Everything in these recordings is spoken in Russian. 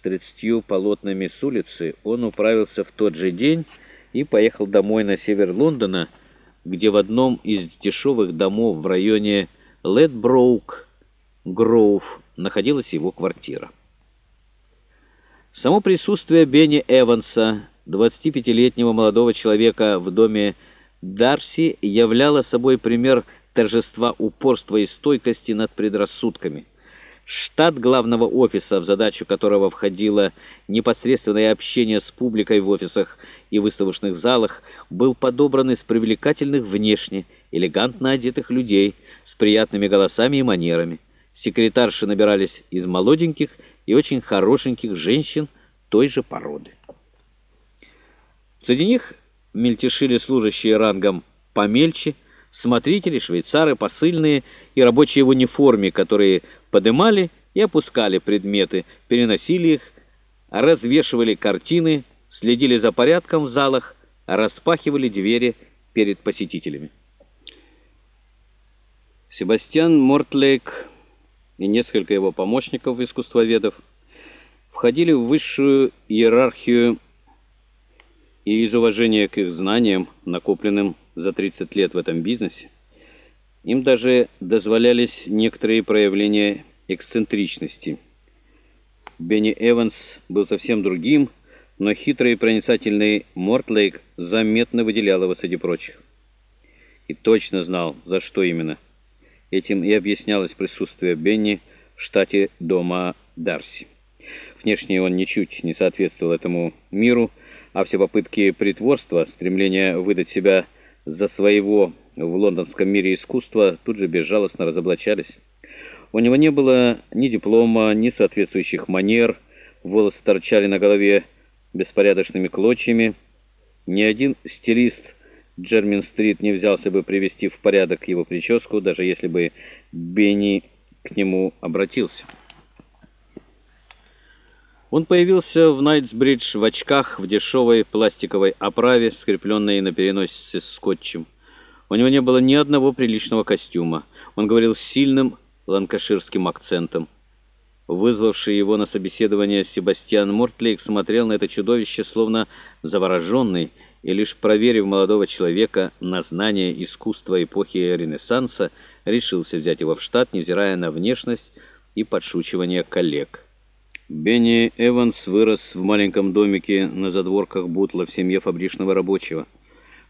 с тридцатью полотнами с улицы, он управился в тот же день и поехал домой на север Лондона, где в одном из дешевых домов в районе Ледброук Гроув находилась его квартира. Само присутствие Бенни Эванса, 25-летнего молодого человека в доме Дарси, являло собой пример торжества упорства и стойкости над предрассудками. Штат главного офиса, в задачу которого входило непосредственное общение с публикой в офисах и выставочных залах, был подобран из привлекательных внешне, элегантно одетых людей с приятными голосами и манерами. Секретарши набирались из молоденьких и очень хорошеньких женщин той же породы. Среди них мельтешили служащие рангом помельче, смотрители, швейцары, посыльные и рабочие в униформе, которые подымали и опускали предметы, переносили их, развешивали картины, следили за порядком в залах, распахивали двери перед посетителями. Себастьян Мортлейк и несколько его помощников-искусствоведов входили в высшую иерархию и из уважения к их знаниям, накопленным за 30 лет в этом бизнесе, им даже дозволялись некоторые проявления эксцентричности. Бенни Эванс был совсем другим, но хитрый и проницательный Мортлейк заметно выделял его среди прочих. И точно знал, за что именно. Этим и объяснялось присутствие Бенни в штате дома Дарси. Внешне он ничуть не соответствовал этому миру, а все попытки притворства, стремление выдать себя за своего в лондонском мире искусства тут же безжалостно разоблачались. У него не было ни диплома, ни соответствующих манер, волосы торчали на голове беспорядочными клочьями. Ни один стилист Джермин-стрит не взялся бы привести в порядок его прическу, даже если бы Бенни к нему обратился. Он появился в Найтсбридж в очках в дешевой пластиковой оправе, скрепленной на переносице скотчем. У него не было ни одного приличного костюма. Он говорил с сильным ланкаширским акцентом. Вызвавший его на собеседование Себастьян Мортлейк смотрел на это чудовище словно завороженный, и лишь проверив молодого человека на знание искусства эпохи Ренессанса, решился взять его в штат, невзирая на внешность и подшучивание коллег. Бенни Эванс вырос в маленьком домике на задворках Бутла в семье фабричного рабочего.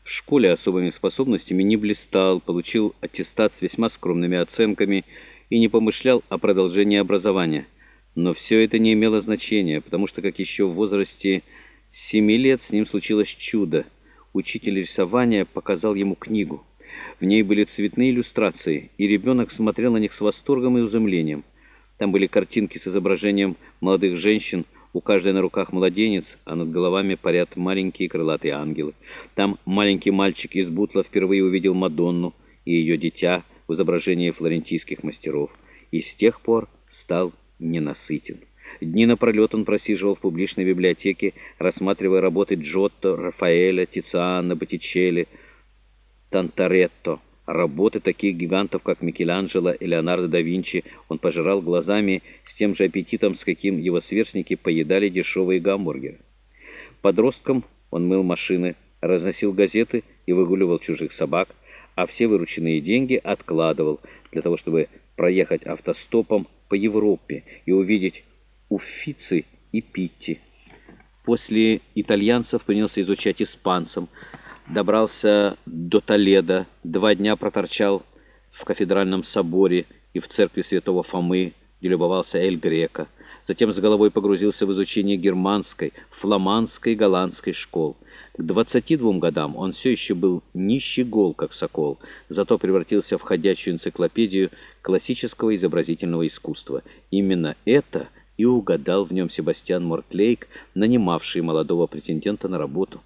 В школе особыми способностями не блистал, получил аттестат с весьма скромными оценками и не помышлял о продолжении образования. Но все это не имело значения, потому что, как еще в возрасте семи лет, с ним случилось чудо. Учитель рисования показал ему книгу. В ней были цветные иллюстрации, и ребенок смотрел на них с восторгом и изумлением. Там были картинки с изображением молодых женщин, у каждой на руках младенец, а над головами парят маленькие крылатые ангелы. Там маленький мальчик из Бутла впервые увидел Мадонну и ее дитя в изображении флорентийских мастеров. И с тех пор стал ненасытен. Дни напролет он просиживал в публичной библиотеке, рассматривая работы Джотто, Рафаэля, Тициана, Боттичелли, Тантаретто. Работы таких гигантов, как Микеланджело и Леонардо да Винчи, он пожирал глазами с тем же аппетитом, с каким его сверстники поедали дешевые гамбургеры. Подростком он мыл машины, разносил газеты и выгуливал чужих собак, а все вырученные деньги откладывал для того, чтобы проехать автостопом по Европе и увидеть Уффици и Питти. После итальянцев принялся изучать испанцам, добрался до Толедо, два дня проторчал в кафедральном соборе и в церкви святого Фомы, где любовался Эль Грека. Затем с головой погрузился в изучение германской, фламандской голландской школ. К 22 годам он все еще был нищий гол, как сокол, зато превратился в ходячую энциклопедию классического изобразительного искусства. Именно это и угадал в нем Себастьян Мортлейк, нанимавший молодого претендента на работу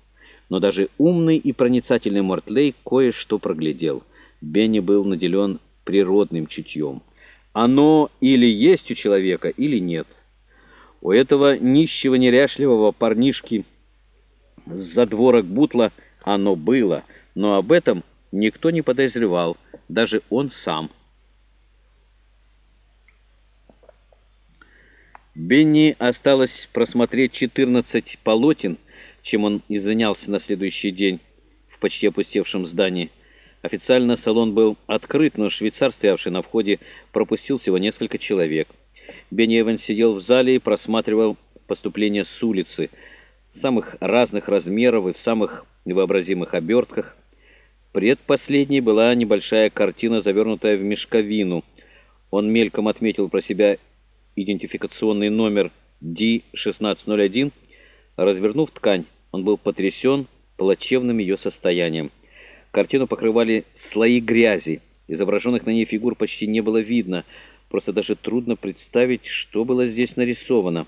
но даже умный и проницательный Мортлей кое-что проглядел. Бенни был наделен природным чутьем. Оно или есть у человека, или нет. У этого нищего неряшливого парнишки с задворок Бутла оно было, но об этом никто не подозревал, даже он сам. Бенни осталось просмотреть 14 полотен, чем он и занялся на следующий день в почти опустевшем здании. Официально салон был открыт, но швейцар, стоявший на входе, пропустил всего несколько человек. Бенни Эван сидел в зале и просматривал поступления с улицы, самых разных размеров и в самых невообразимых обертках. Предпоследней была небольшая картина, завернутая в мешковину. Он мельком отметил про себя идентификационный номер D1601. Развернув ткань, он был потрясен плачевным ее состоянием. Картину покрывали слои грязи. Изображенных на ней фигур почти не было видно. Просто даже трудно представить, что было здесь нарисовано.